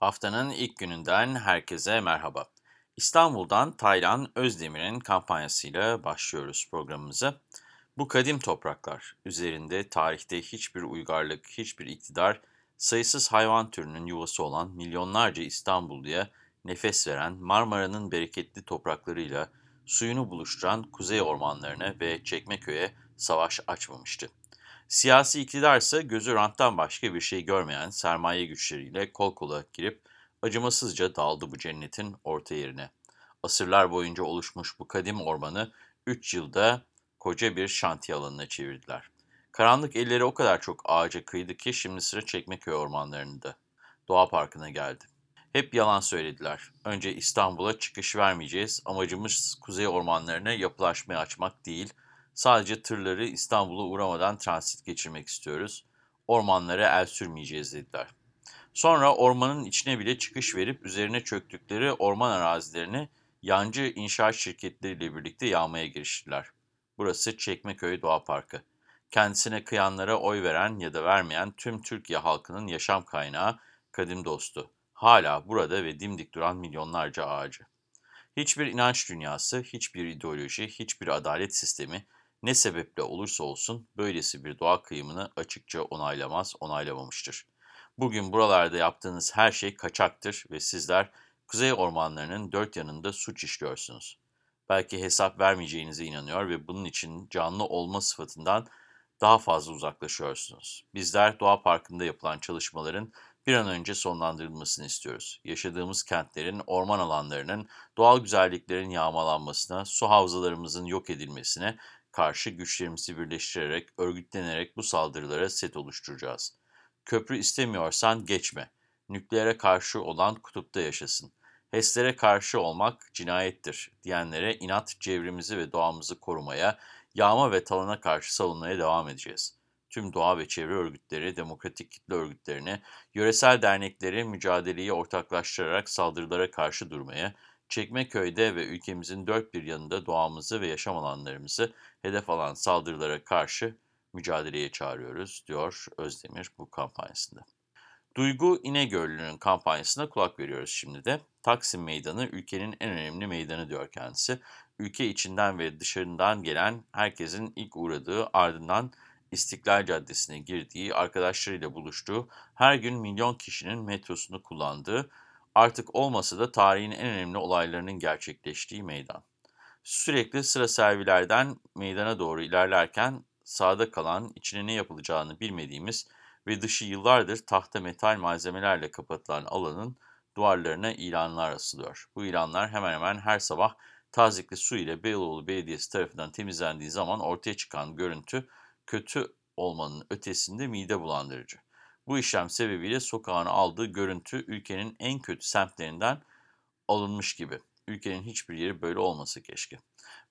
Haftanın ilk gününden herkese merhaba. İstanbul'dan Taylan Özdemir'in kampanyasıyla başlıyoruz programımıza. Bu kadim topraklar, üzerinde tarihte hiçbir uygarlık, hiçbir iktidar, sayısız hayvan türünün yuvası olan milyonlarca İstanbulluya nefes veren Marmara'nın bereketli topraklarıyla suyunu buluşturan kuzey ormanlarına ve Çekmeköy'e savaş açmamıştı. Siyasi iktidar ise gözü ranttan başka bir şey görmeyen sermaye güçleriyle kol kola girip acımasızca daldı bu cennetin orta yerine. Asırlar boyunca oluşmuş bu kadim ormanı 3 yılda koca bir şantiye alanına çevirdiler. Karanlık elleri o kadar çok ağaca kıydı ki şimdi sıra Çekmeköy ormanlarında. Doğa Parkı'na geldi. Hep yalan söylediler. Önce İstanbul'a çıkış vermeyeceğiz. Amacımız kuzey ormanlarına yapılaşmaya açmak değil, Sadece tırları İstanbul'a uğramadan transit geçirmek istiyoruz. Ormanlara el sürmeyeceğiz dediler. Sonra ormanın içine bile çıkış verip üzerine çöktükleri orman arazilerini yancı inşaat şirketleriyle birlikte yağmaya giriştiler. Burası Çekmeköy Doğa Parkı. Kendisine kıyanlara oy veren ya da vermeyen tüm Türkiye halkının yaşam kaynağı, kadim dostu. Hala burada ve dimdik duran milyonlarca ağacı. Hiçbir inanç dünyası, hiçbir ideoloji, hiçbir adalet sistemi, ne sebeple olursa olsun böylesi bir doğa kıyımını açıkça onaylamaz, onaylamamıştır. Bugün buralarda yaptığınız her şey kaçaktır ve sizler kuzey ormanlarının dört yanında suç işliyorsunuz. Belki hesap vermeyeceğinize inanıyor ve bunun için canlı olma sıfatından daha fazla uzaklaşıyorsunuz. Bizler doğa parkında yapılan çalışmaların bir an önce sonlandırılmasını istiyoruz. Yaşadığımız kentlerin, orman alanlarının, doğal güzelliklerin yağmalanmasına, su havzalarımızın yok edilmesine karşı güçlerimizi birleştirerek, örgütlenerek bu saldırılara set oluşturacağız. Köprü istemiyorsan geçme. Nükleere karşı olan kutupta yaşasın. HES'lere karşı olmak cinayettir diyenlere inat çevremizi ve doğamızı korumaya, yağma ve talana karşı savunmaya devam edeceğiz. Tüm doğa ve çevre örgütleri, demokratik kitle örgütlerini, yöresel dernekleri mücadeleyi ortaklaştırarak saldırılara karşı durmaya, Çekmeköy'de ve ülkemizin dört bir yanında doğamızı ve yaşam alanlarımızı hedef alan saldırılara karşı mücadeleye çağırıyoruz, diyor Özdemir bu kampanyasında. Duygu İnegöllü'nün kampanyasına kulak veriyoruz şimdi de. Taksim Meydanı ülkenin en önemli meydanı diyor kendisi. Ülke içinden ve dışarından gelen herkesin ilk uğradığı ardından İstiklal Caddesi'ne girdiği, arkadaşlarıyla buluştuğu, her gün milyon kişinin metrosunu kullandığı, artık olmasa da tarihin en önemli olaylarının gerçekleştiği meydan. Sürekli sıra servilerden meydana doğru ilerlerken sağda kalan, içine ne yapılacağını bilmediğimiz ve dışı yıllardır tahta metal malzemelerle kapatılan alanın duvarlarına ilanlar asılıyor. Bu ilanlar hemen hemen her sabah tazikli su ile Beyoğlu Belediyesi tarafından temizlendiği zaman ortaya çıkan görüntü kötü olmanın ötesinde mide bulandırıcı. Bu işlem sebebiyle sokağın aldığı görüntü ülkenin en kötü semtlerinden alınmış gibi. Ülkenin hiçbir yeri böyle olması keşke.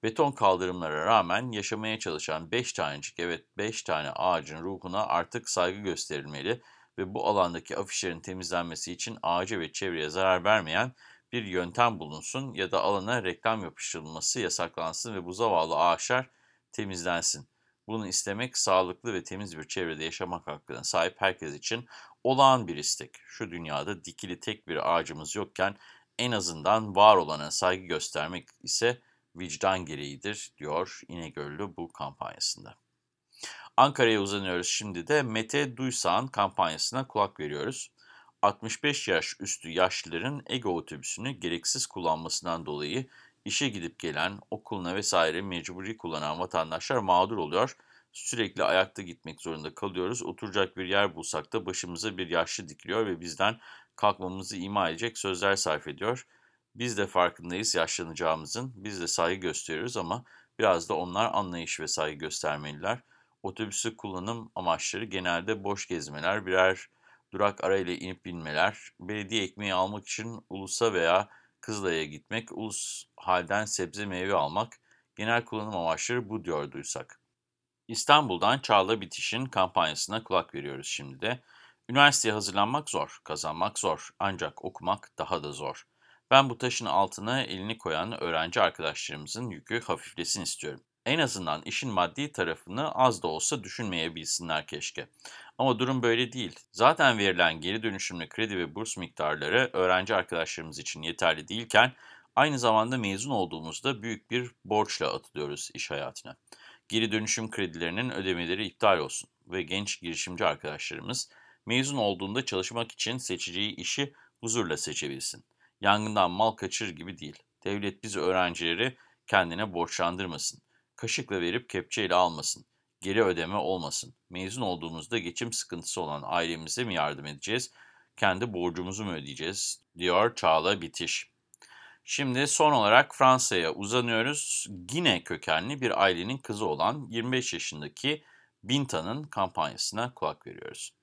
Beton kaldırımlara rağmen yaşamaya çalışan 5 tanecik evet 5 tane ağacın ruhuna artık saygı gösterilmeli ve bu alandaki afişlerin temizlenmesi için ağaca ve çevreye zarar vermeyen bir yöntem bulunsun ya da alana reklam yapıştırılması yasaklansın ve bu zavallı ağaçlar temizlensin. Bunu istemek sağlıklı ve temiz bir çevrede yaşamak hakkına sahip herkes için olağan bir istek. Şu dünyada dikili tek bir ağacımız yokken en azından var olana saygı göstermek ise vicdan gereğidir, diyor İnegöllü bu kampanyasında. Ankara'ya uzanıyoruz şimdi de Mete Duysan kampanyasına kulak veriyoruz. 65 yaş üstü yaşlıların Ego otobüsünü gereksiz kullanmasından dolayı işe gidip gelen, okuluna vesaire mecburi kullanan vatandaşlar mağdur oluyor. Sürekli ayakta gitmek zorunda kalıyoruz. Oturacak bir yer bulsak da başımıza bir yaşlı dikiliyor ve bizden kalkmamızı ima edecek sözler sarf ediyor. Biz de farkındayız yaşlanacağımızın, biz de saygı gösteriyoruz ama biraz da onlar anlayış ve saygı göstermeliler. Otobüsü kullanım amaçları genelde boş gezmeler, birer durak arayla inip binmeler, belediye ekmeği almak için ulusa veya Kızılay'a gitmek, ulus halden sebze meyve almak, genel kullanım amaçları bu diyor duysak. İstanbul'dan Çağla Bitiş'in kampanyasına kulak veriyoruz şimdi de. Üniversiteye hazırlanmak zor, kazanmak zor, ancak okumak daha da zor. Ben bu taşın altına elini koyan öğrenci arkadaşlarımızın yükü hafiflesin istiyorum. En azından işin maddi tarafını az da olsa düşünmeyebilsinler keşke. Ama durum böyle değil. Zaten verilen geri dönüşümlü kredi ve burs miktarları öğrenci arkadaşlarımız için yeterli değilken aynı zamanda mezun olduğumuzda büyük bir borçla atılıyoruz iş hayatına. Geri dönüşüm kredilerinin ödemeleri iptal olsun ve genç girişimci arkadaşlarımız mezun olduğunda çalışmak için seçeceği işi huzurla seçebilsin. Yangından mal kaçır gibi değil. Devlet bizi öğrencileri kendine borçlandırmasın. Kaşıkla verip kepçeyle almasın. Geri ödeme olmasın. Mezun olduğumuzda geçim sıkıntısı olan ailemize mi yardım edeceğiz? Kendi borcumuzu mu ödeyeceğiz? diyor Çağla Bitiş. Şimdi son olarak Fransa'ya uzanıyoruz. Gine kökenli bir ailenin kızı olan 25 yaşındaki Binta'nın kampanyasına kulak veriyoruz.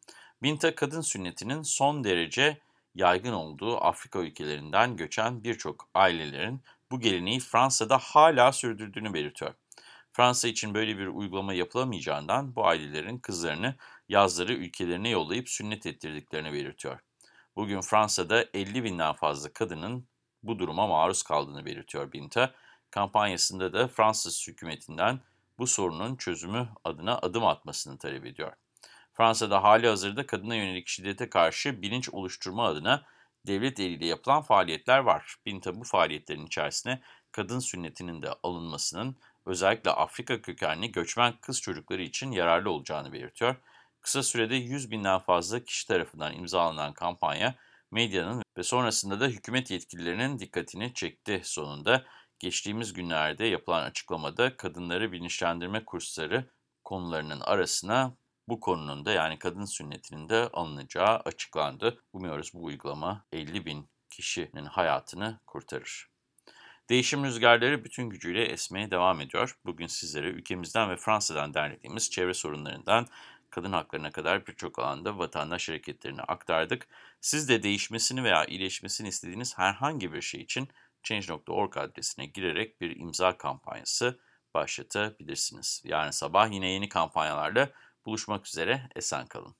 Binta kadın sünnetinin son derece yaygın olduğu Afrika ülkelerinden göçen birçok ailelerin bu geleneği Fransa'da hala sürdürdüğünü belirtiyor. Fransa için böyle bir uygulama yapılamayacağından bu ailelerin kızlarını yazları ülkelerine yollayıp sünnet ettirdiklerini belirtiyor. Bugün Fransa'da 50 binden fazla kadının bu duruma maruz kaldığını belirtiyor Binta. Kampanyasında da Fransız hükümetinden bu sorunun çözümü adına adım atmasını talep ediyor. Fransa'da hali hazırda kadına yönelik şiddete karşı bilinç oluşturma adına devlet eliyle yapılan faaliyetler var. Binta bu faaliyetlerin içerisine kadın sünnetinin de alınmasının özellikle Afrika kökenli göçmen kız çocukları için yararlı olacağını belirtiyor. Kısa sürede 100 binden fazla kişi tarafından imzalanan kampanya medyanın ve sonrasında da hükümet yetkililerinin dikkatini çekti sonunda. Geçtiğimiz günlerde yapılan açıklamada kadınları bilinçlendirme kursları konularının arasına bu konunun da yani kadın sünnetinin de alınacağı açıklandı. Umuyoruz bu uygulama 50 bin kişinin hayatını kurtarır. Değişim rüzgarları bütün gücüyle esmeye devam ediyor. Bugün sizlere ülkemizden ve Fransa'dan derlediğimiz çevre sorunlarından kadın haklarına kadar birçok alanda vatandaş hareketlerini aktardık. Siz de değişmesini veya iyileşmesini istediğiniz herhangi bir şey için Change.org adresine girerek bir imza kampanyası başlatabilirsiniz. Yarın sabah yine yeni kampanyalarla buluşmak üzere. Esen kalın.